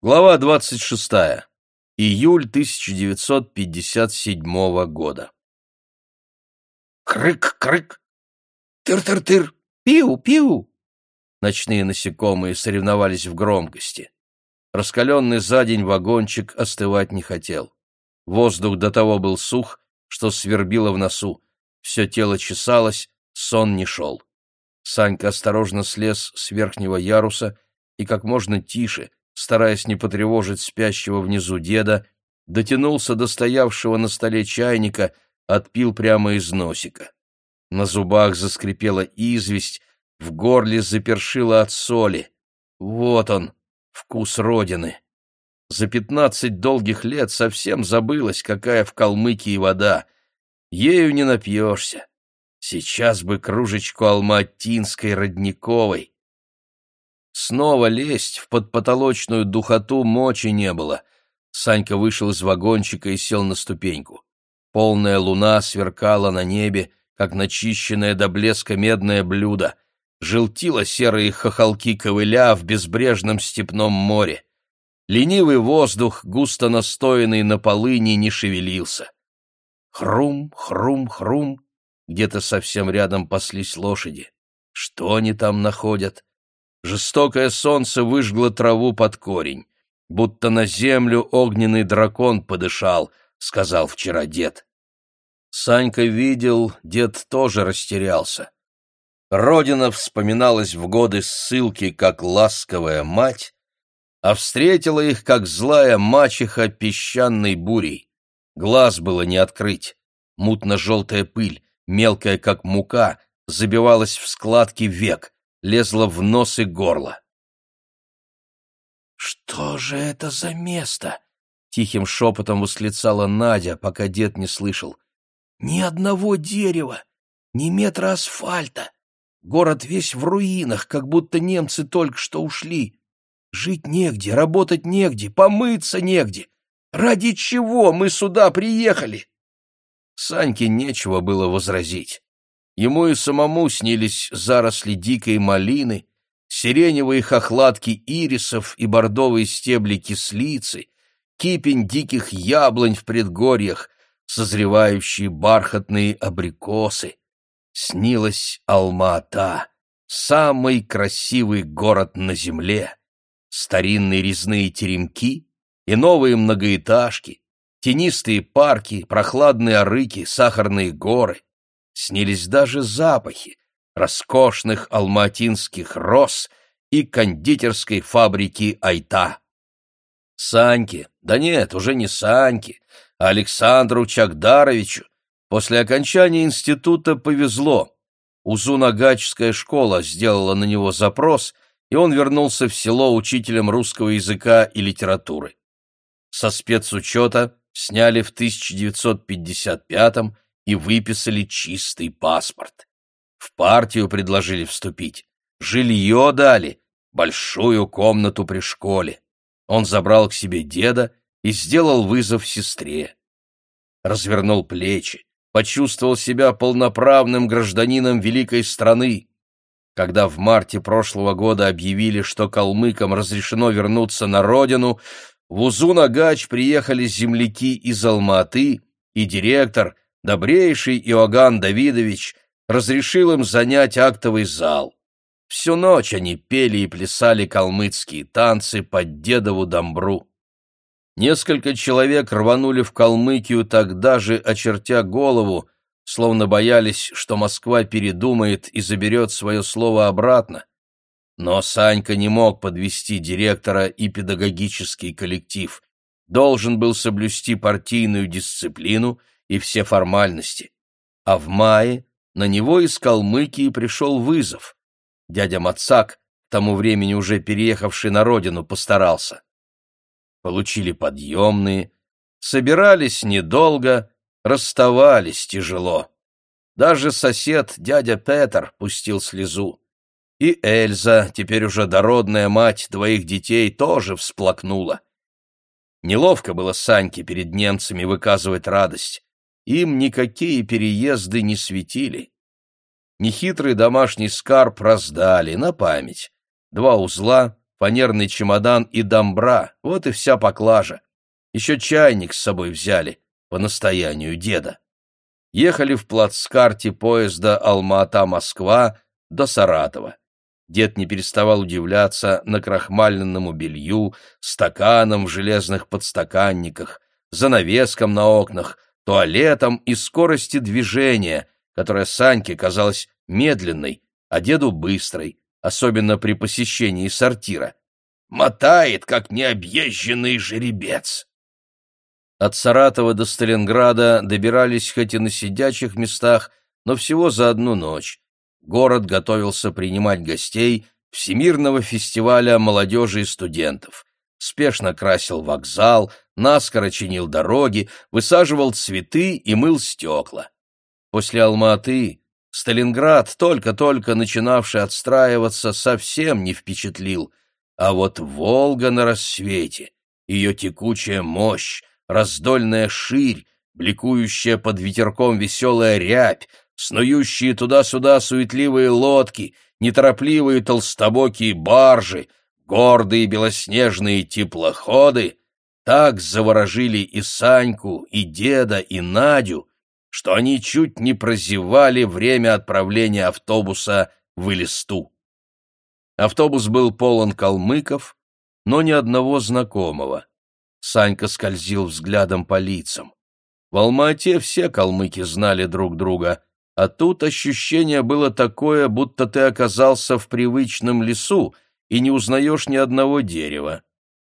Глава 26. Июль 1957 года. Крык-крык! Тыр-тыр-тыр! Пиу-пиу! Ночные насекомые соревновались в громкости. Раскаленный за день вагончик остывать не хотел. Воздух до того был сух, что свербило в носу. Все тело чесалось, сон не шел. Санька осторожно слез с верхнего яруса и как можно тише, стараясь не потревожить спящего внизу деда, дотянулся до стоявшего на столе чайника, отпил прямо из носика. На зубах заскрипела известь, в горле запершило от соли. Вот он, вкус родины. За пятнадцать долгих лет совсем забылась, какая в Калмыкии вода. Ею не напьешься. Сейчас бы кружечку алматинской родниковой. Снова лезть в подпотолочную духоту мочи не было. Санька вышел из вагончика и сел на ступеньку. Полная луна сверкала на небе, как начищенное до блеска медное блюдо. Желтило серые хохолки ковыля в безбрежном степном море. Ленивый воздух, густо настоянный на полыни, не шевелился. Хрум, хрум, хрум. Где-то совсем рядом паслись лошади. Что они там находят? Жестокое солнце выжгло траву под корень. Будто на землю огненный дракон подышал, сказал вчера дед. Санька видел, дед тоже растерялся. Родина вспоминалась в годы ссылки как ласковая мать, а встретила их как злая мачеха песчаной бурей. Глаз было не открыть. Мутно-желтая пыль, мелкая как мука, забивалась в складки век — лезла в нос и горло. «Что же это за место?» — тихим шепотом восклицала Надя, пока дед не слышал. «Ни одного дерева, ни метра асфальта. Город весь в руинах, как будто немцы только что ушли. Жить негде, работать негде, помыться негде. Ради чего мы сюда приехали?» Саньке нечего было возразить. Ему и самому снились заросли дикой малины, сиреневые хохлатки ирисов и бордовые стебли кислицы, кипень диких яблонь в предгорьях, созревающие бархатные абрикосы. Снилась Алма-Ата, самый красивый город на земле, старинные резные теремки и новые многоэтажки, тенистые парки, прохладные арыки, сахарные горы снились даже запахи роскошных алматинских роз и кондитерской фабрики Айта. Саньке, да нет, уже не Саньке, а Александру Чагдаровичу после окончания института повезло. Узунагачская школа сделала на него запрос, и он вернулся в село учителем русского языка и литературы. Со спецучета сняли в 1955 году и выписали чистый паспорт. В партию предложили вступить, жилье дали, большую комнату при школе. Он забрал к себе деда и сделал вызов сестре. Развернул плечи, почувствовал себя полноправным гражданином великой страны. Когда в марте прошлого года объявили, что калмыкам разрешено вернуться на родину, в Узунагач приехали земляки из Алматы, и директор — добрейший Иоганн Давидович разрешил им занять актовый зал. Всю ночь они пели и плясали калмыцкие танцы под дедову домбру. Несколько человек рванули в Калмыкию тогда же, очертя голову, словно боялись, что Москва передумает и заберет свое слово обратно. Но Санька не мог подвести директора и педагогический коллектив, должен был соблюсти партийную дисциплину и все формальности. А в мае на него из Калмыкии пришел вызов. Дядя Мацак, к тому времени уже переехавший на родину, постарался. Получили подъемные, собирались недолго, расставались тяжело. Даже сосед, дядя Петр, пустил слезу. И Эльза, теперь уже дородная мать двоих детей, тоже всплакнула. Неловко было Саньке перед немцами выказывать радость им никакие переезды не светили. Нехитрый домашний скарб раздали на память. Два узла, фанерный чемодан и домбра, вот и вся поклажа. Еще чайник с собой взяли, по настоянию деда. Ехали в плацкарте поезда Алма-Ата-Москва до Саратова. Дед не переставал удивляться накрахмаленному белью, стаканам в железных подстаканниках, занавескам на окнах, туалетам и скорости движения, которая Саньке казалась медленной, а деду быстрой, особенно при посещении сортира. «Мотает, как необъезженный жеребец!» От Саратова до Сталинграда добирались хоть и на сидячих местах, но всего за одну ночь. Город готовился принимать гостей Всемирного фестиваля молодежи и студентов. Спешно красил вокзал, наскоро чинил дороги, высаживал цветы и мыл стекла. После Алматы Сталинград, только-только начинавший отстраиваться, совсем не впечатлил, а вот Волга на рассвете, ее текучая мощь, раздольная ширь, бликующая под ветерком веселая рябь, снующие туда-сюда суетливые лодки, неторопливые толстобокие баржи, гордые белоснежные теплоходы так заворожили и Саньку, и деда, и Надю, что они чуть не прозевали время отправления автобуса в Элисту. Автобус был полон калмыков, но ни одного знакомого. Санька скользил взглядом по лицам. В Алма-Ате все калмыки знали друг друга, а тут ощущение было такое, будто ты оказался в привычном лесу и не узнаешь ни одного дерева.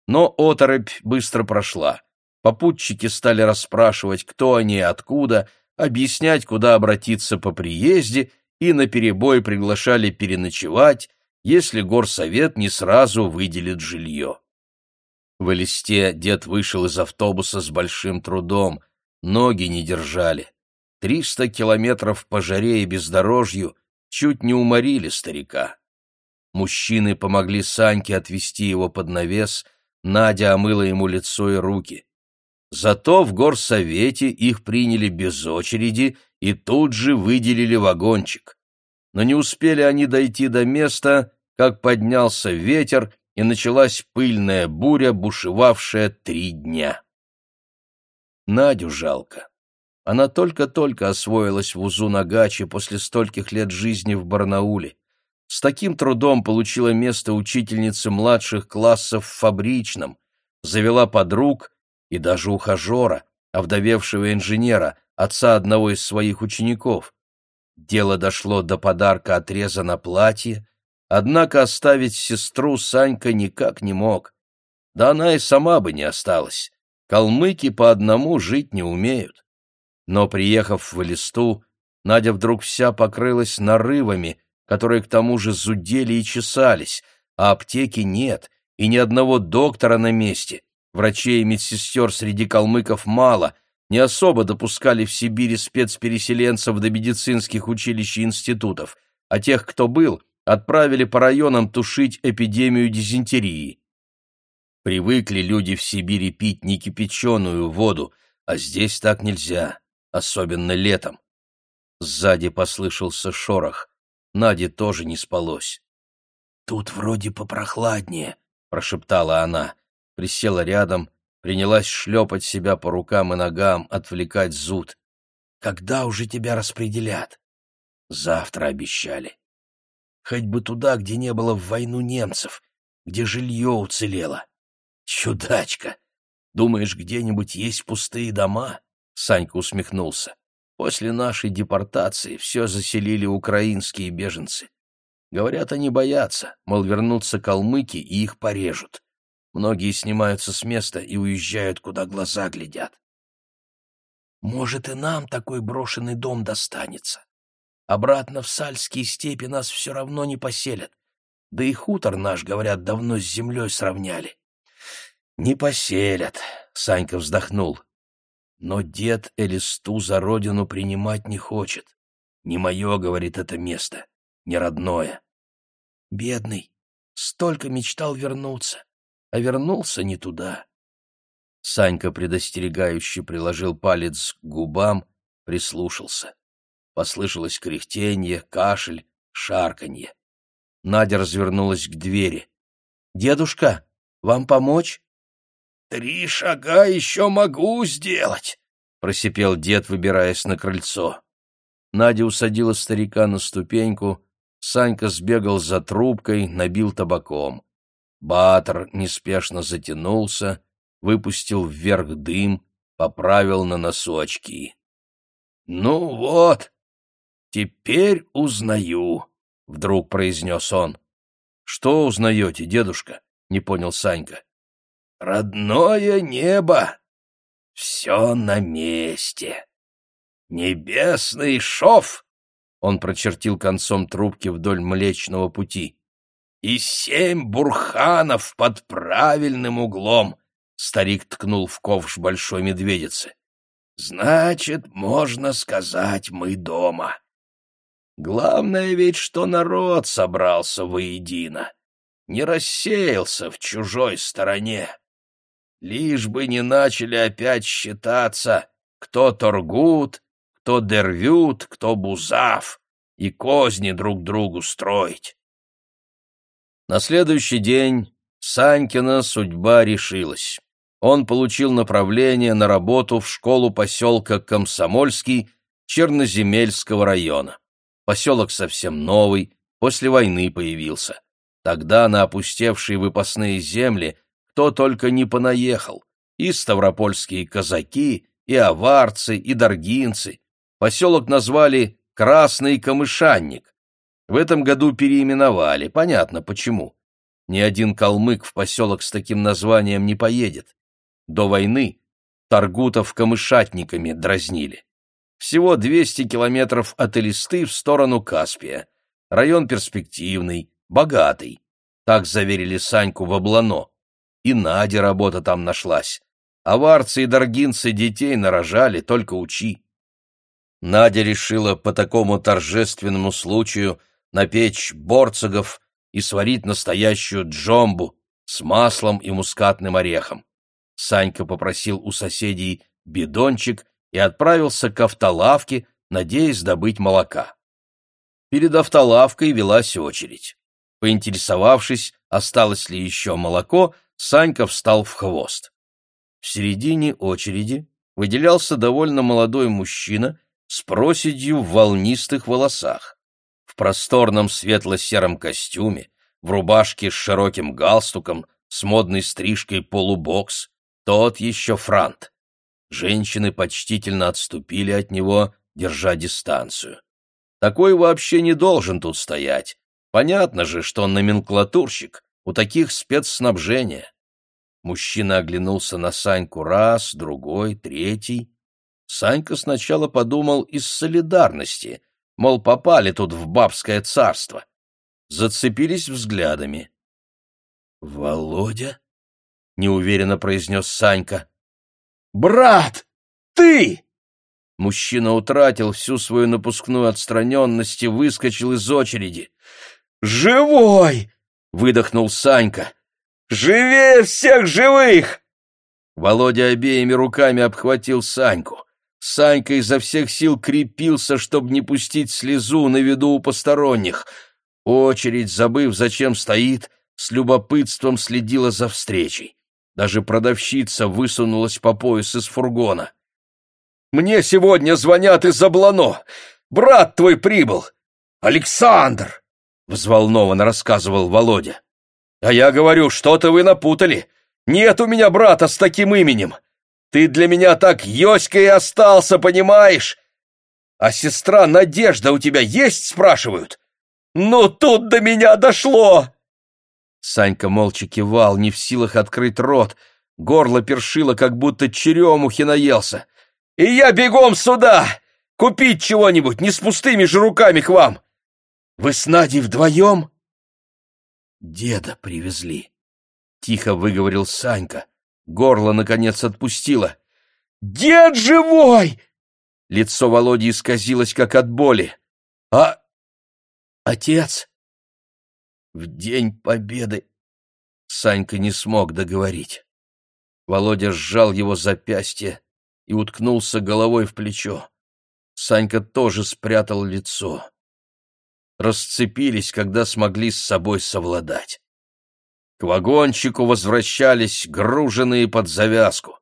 Но оторопь быстро прошла. Попутчики стали расспрашивать, кто они и откуда, объяснять, куда обратиться по приезде, и наперебой приглашали переночевать, если горсовет не сразу выделит жилье. В Элисте дед вышел из автобуса с большим трудом, ноги не держали. Триста километров по жаре и бездорожью чуть не уморили старика. Мужчины помогли Саньке отвести его под навес, Надя омыла ему лицо и руки. Зато в горсовете их приняли без очереди и тут же выделили вагончик. Но не успели они дойти до места, как поднялся ветер, и началась пыльная буря, бушевавшая три дня. Надю жалко. Она только-только освоилась в Узунагаче после стольких лет жизни в Барнауле. С таким трудом получила место учительницы младших классов в фабричном, завела подруг и даже ухажера, овдовевшего инженера, отца одного из своих учеников. Дело дошло до подарка отреза на платье, Однако оставить сестру Санька никак не мог. Да она и сама бы не осталась. Калмыки по одному жить не умеют. Но, приехав в Элисту, Надя вдруг вся покрылась нарывами, которые к тому же зудели и чесались, а аптеки нет, и ни одного доктора на месте. Врачей и медсестер среди калмыков мало, не особо допускали в Сибири спецпереселенцев до медицинских училищ и институтов, а тех, кто был, отправили по районам тушить эпидемию дизентерии. Привыкли люди в Сибири пить некипяченую воду, а здесь так нельзя, особенно летом. Сзади послышался шорох. Наде тоже не спалось. «Тут вроде попрохладнее», — прошептала она. Присела рядом, принялась шлепать себя по рукам и ногам, отвлекать зуд. «Когда уже тебя распределят?» «Завтра обещали». Хоть бы туда, где не было в войну немцев, где жилье уцелело. Чудачка! Думаешь, где-нибудь есть пустые дома? Санька усмехнулся. После нашей депортации все заселили украинские беженцы. Говорят, они боятся, мол, вернутся калмыки и их порежут. Многие снимаются с места и уезжают, куда глаза глядят. Может, и нам такой брошенный дом достанется. Обратно в Сальские степи нас все равно не поселят. Да и хутор наш, говорят, давно с землей сравняли. Не поселят, Санька вздохнул. Но дед Элисту за родину принимать не хочет. Не мое, говорит, это место, не родное. Бедный, столько мечтал вернуться, а вернулся не туда. Санька предостерегающе приложил палец к губам, прислушался. Послышалось кряхтенье, кашель, шарканье. Надя развернулась к двери. Дедушка, вам помочь? Три шага еще могу сделать, просипел дед, выбираясь на крыльцо. Надя усадила старика на ступеньку, Санька сбегал за трубкой, набил табаком. Батор неспешно затянулся, выпустил вверх дым, поправил на носу очки. — Ну вот, теперь узнаю, — вдруг произнес он. — Что узнаете, дедушка? — не понял Санька. — Родное небо. Все на месте. Небесный шов. Он прочертил концом трубки вдоль Млечного пути. И семь бурханов под правильным углом. Старик ткнул в ковш большой медведицы. Значит, можно сказать, мы дома. Главное ведь, что народ собрался воедино, не рассеялся в чужой стороне. Лишь бы не начали опять считаться, кто торгут, кто дервют, кто бузав, и козни друг другу строить. На следующий день Санькина судьба решилась. Он получил направление на работу в школу поселка Комсомольский Черноземельского района. Поселок совсем новый, после войны появился. Тогда на опустевшие выпасные земли кто только не понаехал. И ставропольские казаки, и аварцы, и даргинцы. Поселок назвали Красный Камышанник. В этом году переименовали, понятно почему. Ни один калмык в поселок с таким названием не поедет. До войны Таргутов камышатниками дразнили. Всего 200 километров от Элисты в сторону Каспия. Район перспективный, богатый. Так заверили Саньку в Облано. И Наде работа там нашлась. Аварцы и даргинцы детей нарожали, только учи. Надя решила по такому торжественному случаю напечь борцогов и сварить настоящую джомбу с маслом и мускатным орехом. Санька попросил у соседей бидончик и отправился к автолавке, надеясь добыть молока. Перед автолавкой велась очередь. Поинтересовавшись, осталось ли еще молоко, Санька встал в хвост. В середине очереди выделялся довольно молодой мужчина с проседью в волнистых волосах. В просторном светло-сером костюме, в рубашке с широким галстуком, с модной стрижкой полубокс, тот еще франт. Женщины почтительно отступили от него, держа дистанцию. Такой вообще не должен тут стоять. Понятно же, что он номенклатурщик, у таких спецснабжения. Мужчина оглянулся на Саньку раз, другой, третий. Санька сначала подумал из солидарности, мол, попали тут в бабское царство. Зацепились взглядами. «Володя?» — неуверенно произнес Санька. «Брат, ты!» Мужчина утратил всю свою напускную отстраненность и выскочил из очереди. «Живой!» — выдохнул Санька. «Живее всех живых!» Володя обеими руками обхватил Саньку. Санька изо всех сил крепился, чтобы не пустить слезу на виду у посторонних. Очередь, забыв, зачем стоит, с любопытством следила за встречей. Даже продавщица высунулась по пояс из фургона. «Мне сегодня звонят из Облано. Брат твой прибыл. Александр!» — взволнованно рассказывал Володя. «А я говорю, что-то вы напутали. Нет у меня брата с таким именем. Ты для меня так Йоська и остался, понимаешь? А сестра Надежда у тебя есть, спрашивают? Ну, тут до меня дошло!» Санька молча кивал, не в силах открыть рот. Горло першило, как будто черемухи наелся. «И я бегом сюда! Купить чего-нибудь, не с пустыми же руками к вам! Вы с Надей вдвоем?» «Деда привезли», — тихо выговорил Санька. Горло, наконец, отпустило. «Дед живой!» Лицо Володи исказилось, как от боли. «А... отец?» В день победы Санька не смог договорить. Володя сжал его запястье и уткнулся головой в плечо. Санька тоже спрятал лицо. Расцепились, когда смогли с собой совладать. К вагончику возвращались груженные под завязку.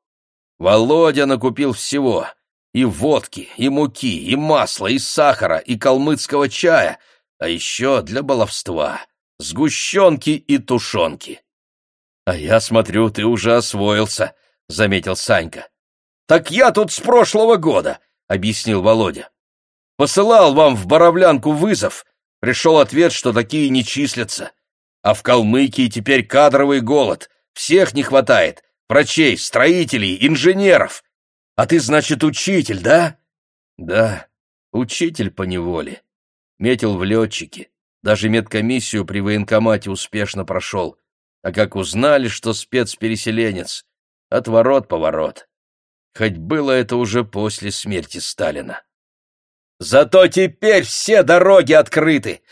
Володя накупил всего — и водки, и муки, и масла, и сахара, и калмыцкого чая, а еще для баловства — сгущенки и тушенки. — А я смотрю, ты уже освоился, — заметил Санька. — Так я тут с прошлого года, — объяснил Володя. — Посылал вам в Боровлянку вызов, пришел ответ, что такие не числятся. А в Калмыкии теперь кадровый голод, всех не хватает, врачей, строителей, инженеров. А ты, значит, учитель, да? Да, учитель по неволе. Метил в летчики. Даже медкомиссию при военкомате успешно прошел. А как узнали, что спецпереселенец, отворот-поворот. Хоть было это уже после смерти Сталина. Зато теперь все дороги открыты.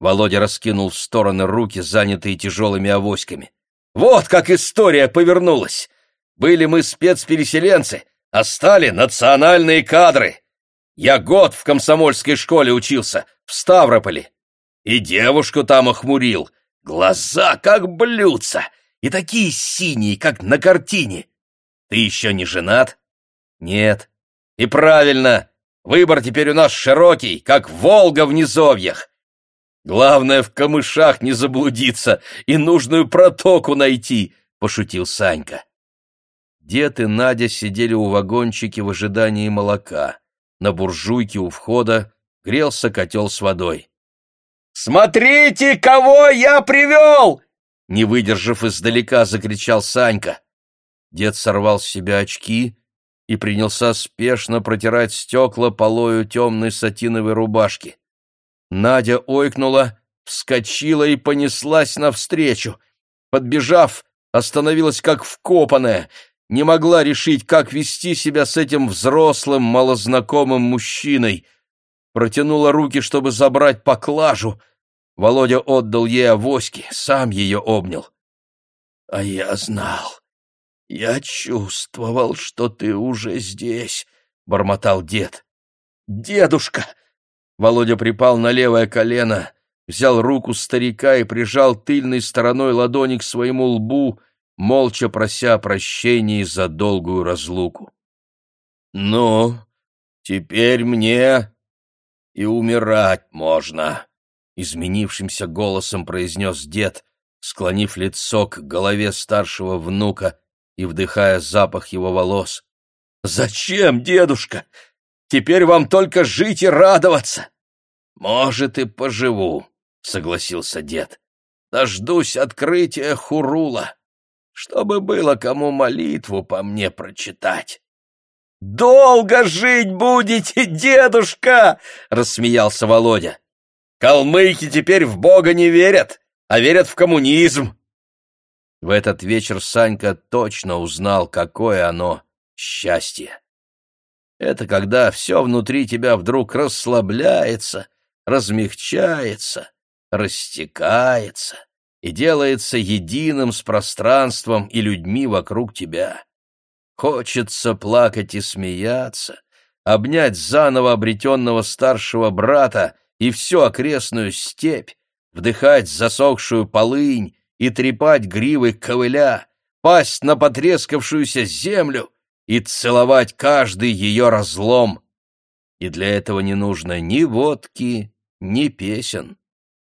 Володя раскинул в стороны руки, занятые тяжелыми авоськами. Вот как история повернулась. Были мы спецпереселенцы, а стали национальные кадры. Я год в комсомольской школе учился, в Ставрополе. И девушку там охмурил. Глаза как блюдца, и такие синие, как на картине. Ты еще не женат? Нет. И правильно, выбор теперь у нас широкий, как Волга в низовьях. Главное в камышах не заблудиться и нужную протоку найти, пошутил Санька. Дед и Надя сидели у вагончики в ожидании молока. На буржуйке у входа грелся котел с водой. «Смотрите, кого я привел!» Не выдержав издалека, закричал Санька. Дед сорвал с себя очки и принялся спешно протирать стекла полою темной сатиновой рубашки. Надя ойкнула, вскочила и понеслась навстречу. Подбежав, остановилась как вкопанная — не могла решить, как вести себя с этим взрослым, малознакомым мужчиной. Протянула руки, чтобы забрать поклажу. Володя отдал ей авоськи, сам ее обнял. — А я знал. Я чувствовал, что ты уже здесь, — бормотал дед. — Дедушка! Володя припал на левое колено, взял руку старика и прижал тыльной стороной ладони к своему лбу, молча прося прощения за долгую разлуку. «Ну, теперь мне и умирать можно», — изменившимся голосом произнес дед, склонив лицо к голове старшего внука и вдыхая запах его волос. «Зачем, дедушка? Теперь вам только жить и радоваться!» «Может, и поживу», — согласился дед. «Дождусь открытия Хурула чтобы было кому молитву по мне прочитать. «Долго жить будете, дедушка!» — рассмеялся Володя. «Калмыки теперь в Бога не верят, а верят в коммунизм!» В этот вечер Санька точно узнал, какое оно счастье. Это когда все внутри тебя вдруг расслабляется, размягчается, растекается и делается единым с пространством и людьми вокруг тебя. Хочется плакать и смеяться, обнять заново обретенного старшего брата и всю окрестную степь, вдыхать засохшую полынь и трепать гривы ковыля, пасть на потрескавшуюся землю и целовать каждый ее разлом. И для этого не нужно ни водки, ни песен.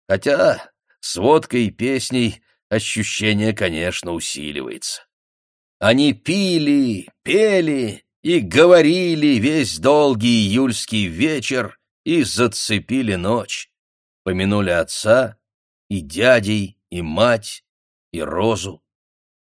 Хотя с водкой и песней ощущение, конечно, усиливается. Они пили, пели и говорили весь долгий июльский вечер и зацепили ночь. Помянули отца и дядей, и мать, и Розу.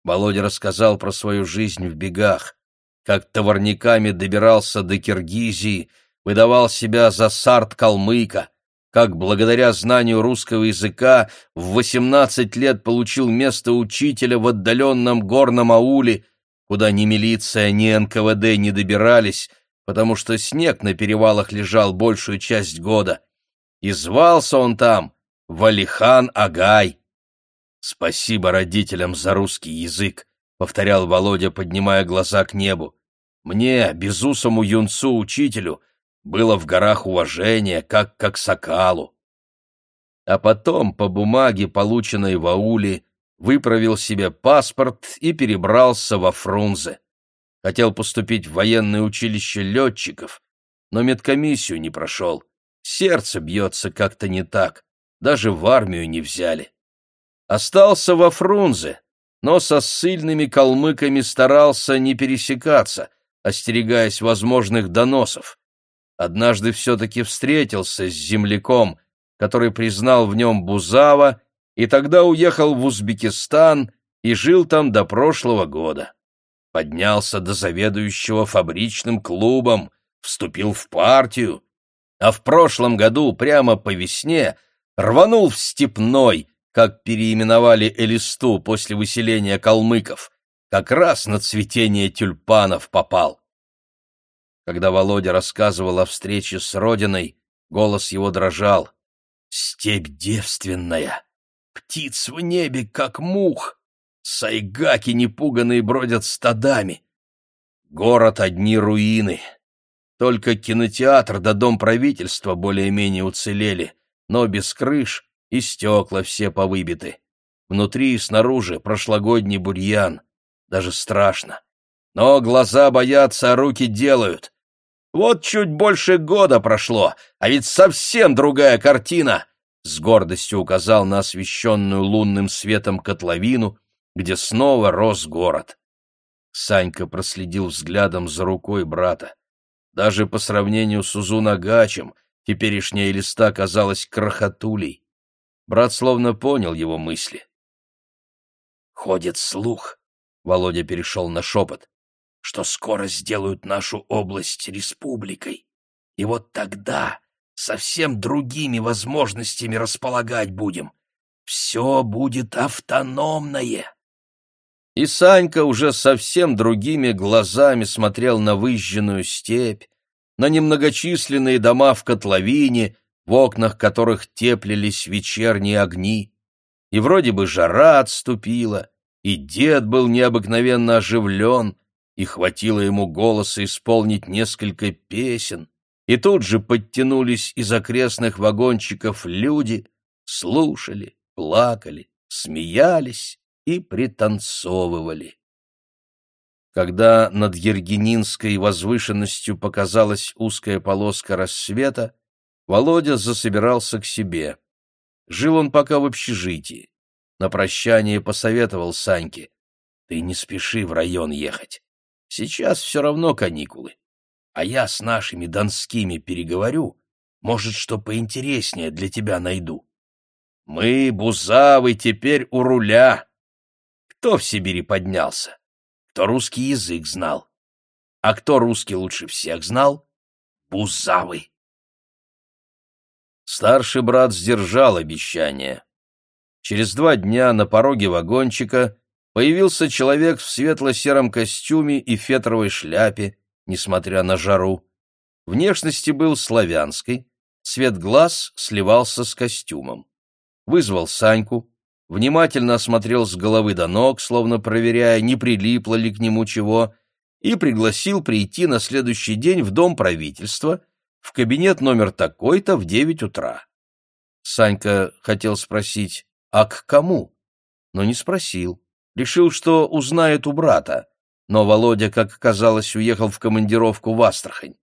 Володя рассказал про свою жизнь в бегах, как товарниками добирался до Киргизии, выдавал себя за сарт-калмыка, как благодаря знанию русского языка в 18 лет получил место учителя в отдаленном горном ауле, куда ни милиция, ни НКВД не добирались, потому что снег на перевалах лежал большую часть года. И звался он там Валихан Агай. «Спасибо родителям за русский язык», — повторял Володя, поднимая глаза к небу. «Мне, безусому юнцу-учителю, — было в горах уважение, как к Аксакалу. А потом, по бумаге, полученной в ауле, выправил себе паспорт и перебрался во Фрунзе. Хотел поступить в военное училище летчиков, но медкомиссию не прошел. Сердце бьется как-то не так, даже в армию не взяли. Остался во Фрунзе, но со ссыльными калмыками старался не пересекаться, остерегаясь возможных доносов. Однажды все-таки встретился с земляком, который признал в нем Бузава, и тогда уехал в Узбекистан и жил там до прошлого года. Поднялся до заведующего фабричным клубом, вступил в партию, а в прошлом году, прямо по весне, рванул в Степной, как переименовали Элисту после выселения калмыков, как раз на цветение тюльпанов попал. Когда Володя рассказывал о встрече с родиной, голос его дрожал. «Степь девственная, птиц в небе, как мух, сайгаки непуганные бродят стадами. Город одни руины. Только кинотеатр да дом правительства более-менее уцелели, но без крыш и стекла все повыбиты. Внутри и снаружи прошлогодний бурьян. Даже страшно. Но глаза боятся, а руки делают. Вот чуть больше года прошло, а ведь совсем другая картина. С гордостью указал на освещенную лунным светом котловину, где снова рос город. Санька проследил взглядом за рукой брата. Даже по сравнению с Узунагачем теперешняя листа казалась крохотулей. Брат словно понял его мысли. «Ходит слух», — Володя перешел на шепот, что скоро сделают нашу область республикой. И вот тогда совсем другими возможностями располагать будем. Все будет автономное. И Санька уже совсем другими глазами смотрел на выжженную степь, на немногочисленные дома в котловине, в окнах которых теплились вечерние огни. И вроде бы жара отступила, и дед был необыкновенно оживлен, и хватило ему голоса исполнить несколько песен, и тут же подтянулись из окрестных вагончиков люди, слушали, плакали, смеялись и пританцовывали. Когда над Ергенинской возвышенностью показалась узкая полоска рассвета, Володя засобирался к себе. Жил он пока в общежитии. На прощание посоветовал Саньке. «Ты не спеши в район ехать. Сейчас все равно каникулы. А я с нашими донскими переговорю. Может, что поинтереснее для тебя найду. Мы, бузавы, теперь у руля. Кто в Сибири поднялся? Кто русский язык знал? А кто русский лучше всех знал? Бузавы. Старший брат сдержал обещание. Через два дня на пороге вагончика появился человек в светло-сером костюме и фетровой шляпе, несмотря на жару. Внешности был славянской, цвет глаз сливался с костюмом. Вызвал Саньку, внимательно осмотрел с головы до ног, словно проверяя, не прилипло ли к нему чего, и пригласил прийти на следующий день в дом правительства, в кабинет номер такой-то в девять утра. Санька хотел спросить, а к кому? Но не спросил решил, что узнает у брата, но Володя, как оказалось, уехал в командировку в Астрахань.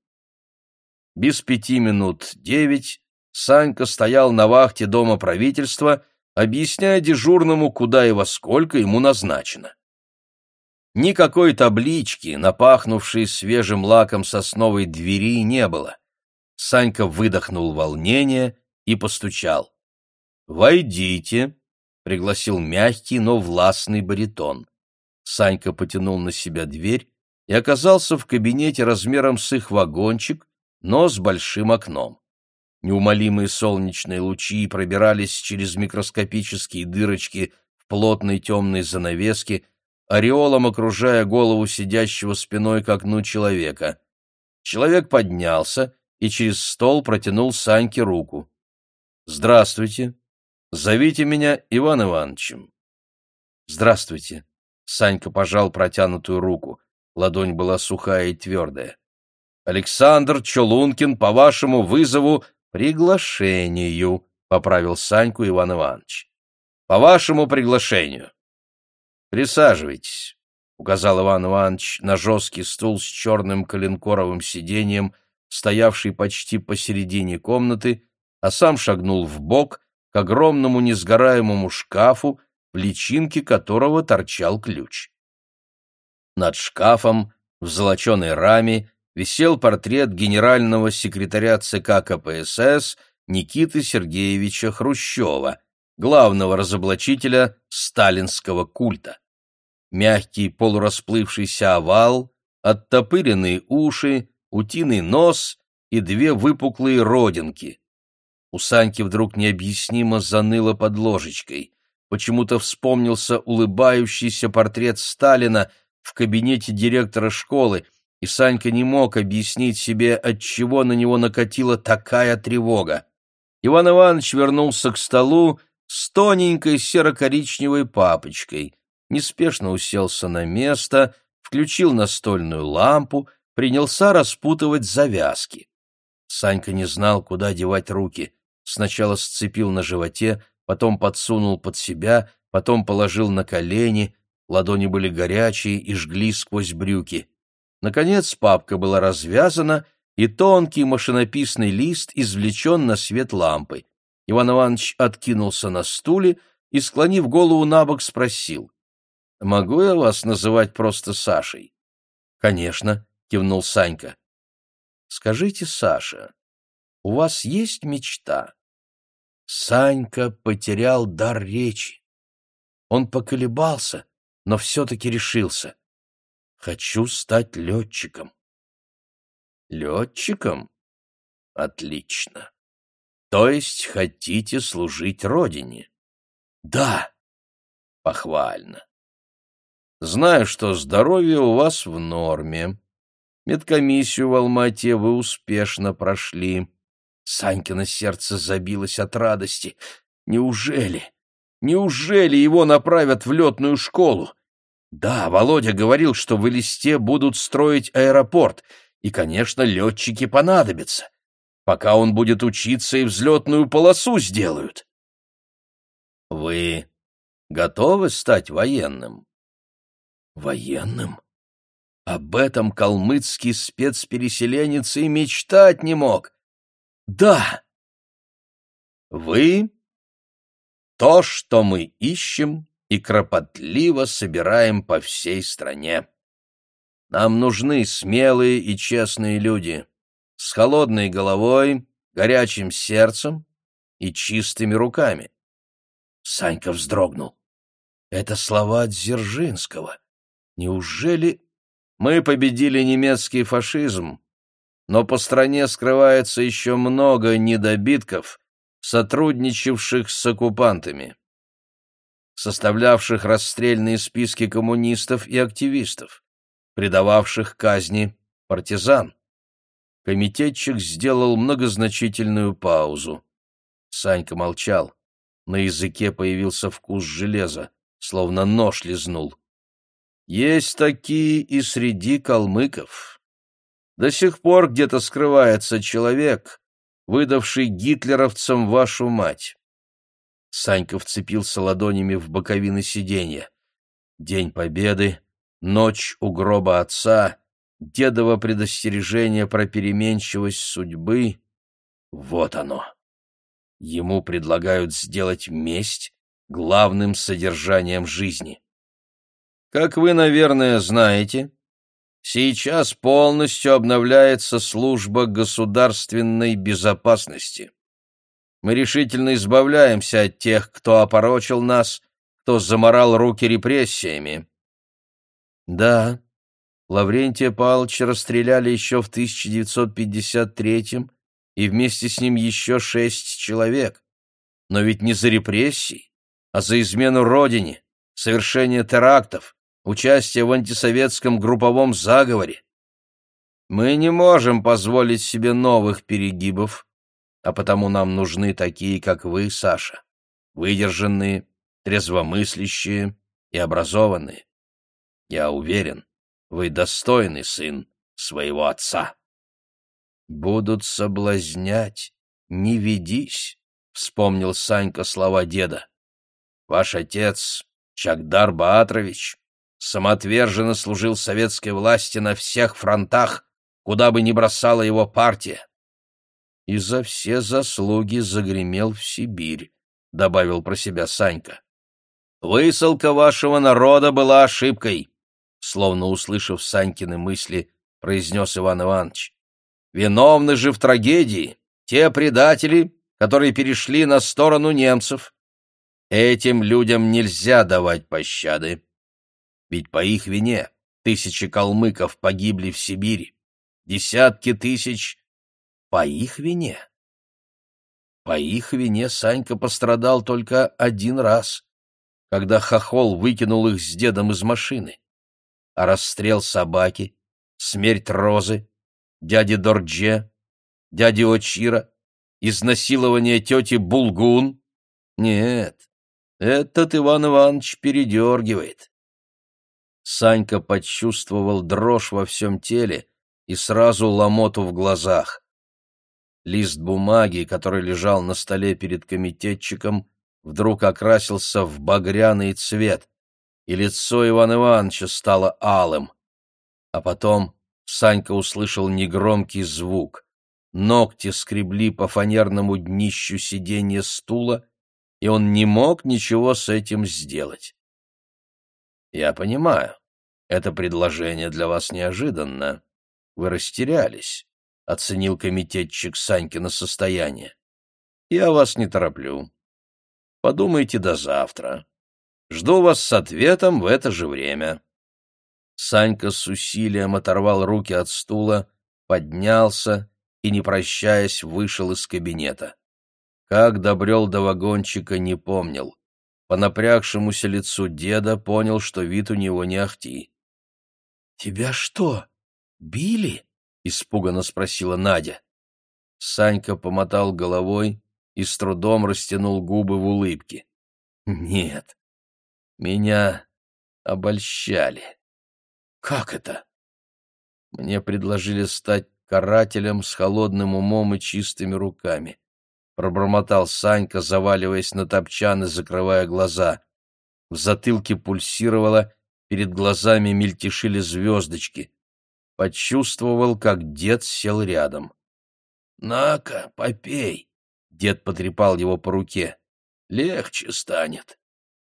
Без пяти минут девять Санька стоял на вахте Дома правительства, объясняя дежурному, куда и во сколько ему назначено. Никакой таблички, напахнувшей свежим лаком сосновой двери, не было. Санька выдохнул волнение и постучал. «Войдите», — пригласил мягкий, но властный баритон. Санька потянул на себя дверь и оказался в кабинете размером с их вагончик, но с большим окном. Неумолимые солнечные лучи пробирались через микроскопические дырочки в плотной темной занавеске, ореолом окружая голову сидящего спиной к окну человека. Человек поднялся и через стол протянул Саньке руку. «Здравствуйте», Зовите меня Иван Ивановичем. Здравствуйте. Санька пожал протянутую руку. Ладонь была сухая и твердая. Александр Чолункин по вашему вызову приглашению, поправил Саньку Иван Иванович. По вашему приглашению. Присаживайтесь, — указал Иван Иванович на жесткий стул с черным коленкоровым сиденьем, стоявший почти посередине комнаты, а сам шагнул в бок к огромному несгораемому шкафу, в личинке которого торчал ключ. Над шкафом в золоченой раме висел портрет генерального секретаря ЦК КПСС Никиты Сергеевича Хрущева, главного разоблачителя сталинского культа. Мягкий полурасплывшийся овал, оттопыренные уши, утиный нос и две выпуклые родинки. У Саньки вдруг необъяснимо заныло под ложечкой. Почему-то вспомнился улыбающийся портрет Сталина в кабинете директора школы, и Санька не мог объяснить себе, отчего на него накатила такая тревога. Иван Иванович вернулся к столу с тоненькой серо-коричневой папочкой, неспешно уселся на место, включил настольную лампу, принялся распутывать завязки. Санька не знал, куда девать руки. Сначала сцепил на животе, потом подсунул под себя, потом положил на колени, ладони были горячие и жгли сквозь брюки. Наконец папка была развязана, и тонкий машинописный лист извлечен на свет лампы. Иван Иванович откинулся на стуле и, склонив голову на бок, спросил. — Могу я вас называть просто Сашей? — Конечно, — кивнул Санька. — Скажите, Саша, у вас есть мечта? Санька потерял дар речи. Он поколебался, но все-таки решился. Хочу стать летчиком. Летчиком? Отлично. То есть хотите служить родине? Да. Похвально. Знаю, что здоровье у вас в норме. Медкомиссию в Алмате вы успешно прошли. Санькино сердце забилось от радости. Неужели? Неужели его направят в летную школу? Да, Володя говорил, что в Элисте будут строить аэропорт, и, конечно, летчики понадобятся. Пока он будет учиться, и взлетную полосу сделают. Вы готовы стать военным? Военным? Об этом калмыцкий спецпереселенец и мечтать не мог. Да. Вы — то, что мы ищем и кропотливо собираем по всей стране. Нам нужны смелые и честные люди, с холодной головой, горячим сердцем и чистыми руками. Санька вздрогнул. Это слова Дзержинского. Неужели мы победили немецкий фашизм, но по стране скрывается еще много недобитков, сотрудничавших с оккупантами, составлявших расстрельные списки коммунистов и активистов, предававших казни партизан. Комитетчик сделал многозначительную паузу. Санька молчал. На языке появился вкус железа, словно нож лизнул. Есть такие и среди калмыков. До сих пор где-то скрывается человек, выдавший гитлеровцам вашу мать. Санька вцепился ладонями в боковины сиденья. День Победы, ночь у гроба отца, дедово предостережение про переменчивость судьбы. Вот оно. Ему предлагают сделать месть главным содержанием жизни. Как вы, наверное, знаете, Сейчас полностью обновляется служба государственной безопасности. Мы решительно избавляемся от тех, кто опорочил нас, кто заморал руки репрессиями. Да, Лаврентия Павловича расстреляли еще в 1953 и вместе с ним еще шесть человек. Но ведь не за репрессии, а за измену родине, совершение терактов, участие в антисоветском групповом заговоре. Мы не можем позволить себе новых перегибов, а потому нам нужны такие, как вы, Саша, выдержанные, трезвомыслящие и образованные. Я уверен, вы достойный сын своего отца. Будут соблазнять, не ведись, — вспомнил Санька слова деда. Ваш отец Чагдар Баатрович самоотверженно служил советской власти на всех фронтах, куда бы ни бросала его партия. И за все заслуги загремел в Сибирь, — добавил про себя Санька. Высылка вашего народа была ошибкой, — словно услышав Санькины мысли, произнес Иван Иванович. Виновны же в трагедии те предатели, которые перешли на сторону немцев. Этим людям нельзя давать пощады. Ведь по их вине тысячи калмыков погибли в Сибири, десятки тысяч по их вине. По их вине Санька пострадал только один раз, когда хохол выкинул их с дедом из машины. А расстрел собаки, смерть Розы, дяди Дордже, дяди Очира, изнасилование тети Булгун. Нет, этот Иван Иванович передергивает. Санька почувствовал дрожь во всем теле и сразу ломоту в глазах. Лист бумаги, который лежал на столе перед комитетчиком, вдруг окрасился в багряный цвет, и лицо Ивана Ивановича стало алым. А потом Санька услышал негромкий звук. Ногти скребли по фанерному днищу сиденья стула, и он не мог ничего с этим сделать. «Я понимаю, это предложение для вас неожиданно. Вы растерялись», — оценил комитетчик Санькина состояние. «Я вас не тороплю. Подумайте до завтра. Жду вас с ответом в это же время». Санька с усилием оторвал руки от стула, поднялся и, не прощаясь, вышел из кабинета. Как добрел до вагончика, не помнил. По напрягшемуся лицу деда понял, что вид у него не ахти. — Тебя что, били? — испуганно спросила Надя. Санька помотал головой и с трудом растянул губы в улыбке. — Нет, меня обольщали. Как это? Мне предложили стать карателем с холодным умом и чистыми руками. Пробормотал Санька, заваливаясь на топчан и закрывая глаза. В затылке пульсировало, перед глазами мельтешили звездочки. Почувствовал, как дед сел рядом. «На-ка, попей!» — дед потрепал его по руке. «Легче станет».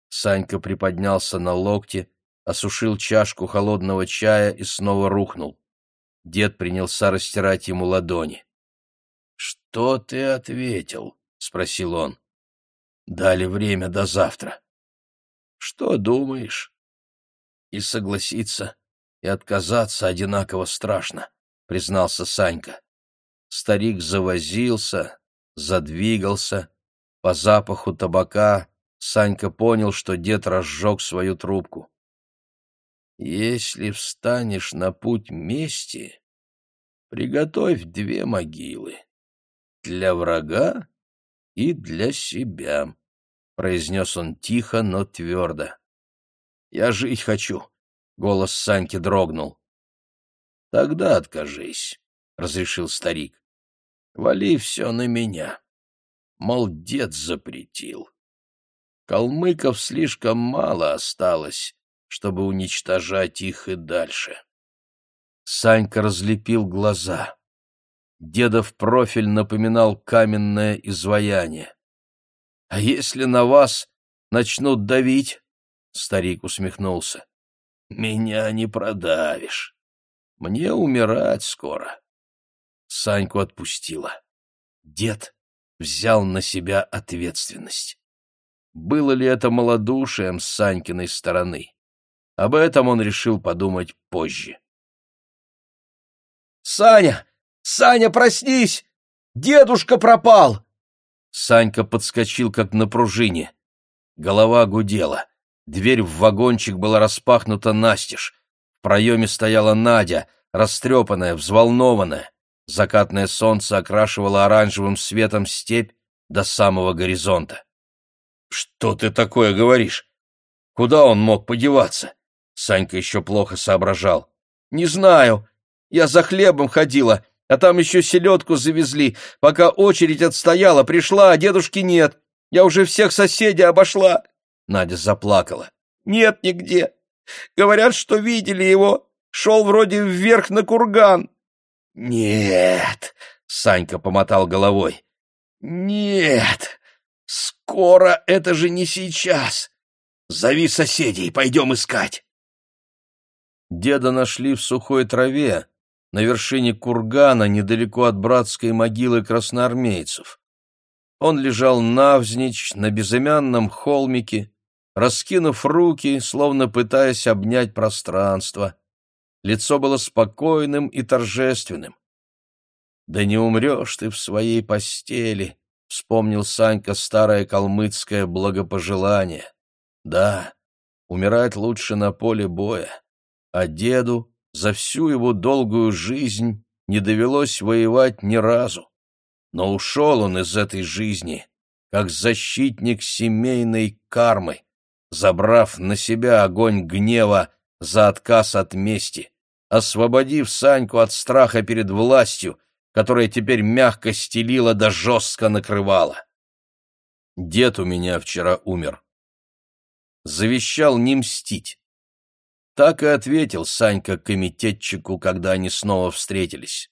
Санька приподнялся на локте, осушил чашку холодного чая и снова рухнул. Дед принялся растирать ему ладони. «Что ты ответил?» — спросил он. «Дали время до завтра». «Что думаешь?» «И согласиться, и отказаться одинаково страшно», — признался Санька. Старик завозился, задвигался. По запаху табака Санька понял, что дед разжег свою трубку. Если встанешь на путь мести, приготовь две могилы. Для врага и для себя, — произнес он тихо, но твердо. Я жить хочу, — голос Саньки дрогнул. Тогда откажись, — разрешил старик. Вали все на меня. Мол, дед запретил. Калмыков слишком мало осталось, чтобы уничтожать их и дальше. Санька разлепил глаза. Дедов профиль напоминал каменное изваяние. — А если на вас начнут давить? — старик усмехнулся. — Меня не продавишь. Мне умирать скоро. Саньку отпустила. Дед взял на себя ответственность. Было ли это малодушием с Санькиной стороны? Об этом он решил подумать позже. «Саня! Саня, проснись! Дедушка пропал!» Санька подскочил, как на пружине. Голова гудела. Дверь в вагончик была распахнута настежь. В проеме стояла Надя, растрепанная, взволнованная. Закатное солнце окрашивало оранжевым светом степь до самого горизонта. «Что ты такое говоришь? Куда он мог подеваться? Санька еще плохо соображал. «Не знаю. Я за хлебом ходила, а там еще селедку завезли. Пока очередь отстояла, пришла, а дедушки нет. Я уже всех соседей обошла». Надя заплакала. Нет нигде. Говорят, что видели его. Шел вроде вверх на курган. Нет, Санька помотал головой. Нет, скоро это же не сейчас. Зови соседей, пойдем искать. Деда нашли в сухой траве, на вершине кургана, недалеко от братской могилы красноармейцев. Он лежал навзничь на безымянном холмике, раскинув руки, словно пытаясь обнять пространство. Лицо было спокойным и торжественным. «Да не умрешь ты в своей постели», — вспомнил Санька старое калмыцкое благопожелание. «Да, умирать лучше на поле боя, а деду за всю его долгую жизнь не довелось воевать ни разу. Но ушел он из этой жизни, как защитник семейной кармы, забрав на себя огонь гнева за отказ от мести, освободив Саньку от страха перед властью, которая теперь мягко стелила да жестко накрывала. Дед у меня вчера умер. Завещал не мстить. Так и ответил Санька комитетчику, когда они снова встретились.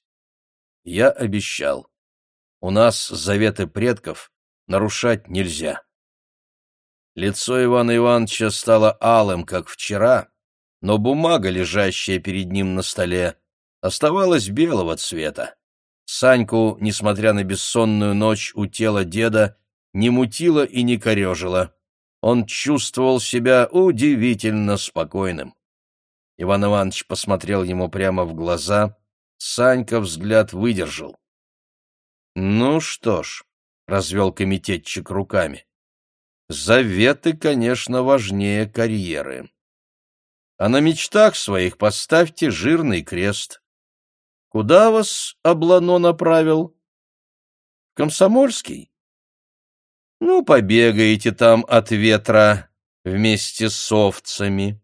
Я обещал. У нас заветы предков нарушать нельзя. Лицо Ивана Ивановича стало алым, как вчера, но бумага, лежащая перед ним на столе, оставалась белого цвета. Саньку, несмотря на бессонную ночь у тела деда, не мутило и не корежило. Он чувствовал себя удивительно спокойным. Иван Иванович посмотрел ему прямо в глаза, Санька взгляд выдержал. «Ну что ж», — развел комитетчик руками, — «заветы, конечно, важнее карьеры. А на мечтах своих поставьте жирный крест. Куда вас Облано направил? Комсомольский? Ну, побегаете там от ветра вместе с овцами».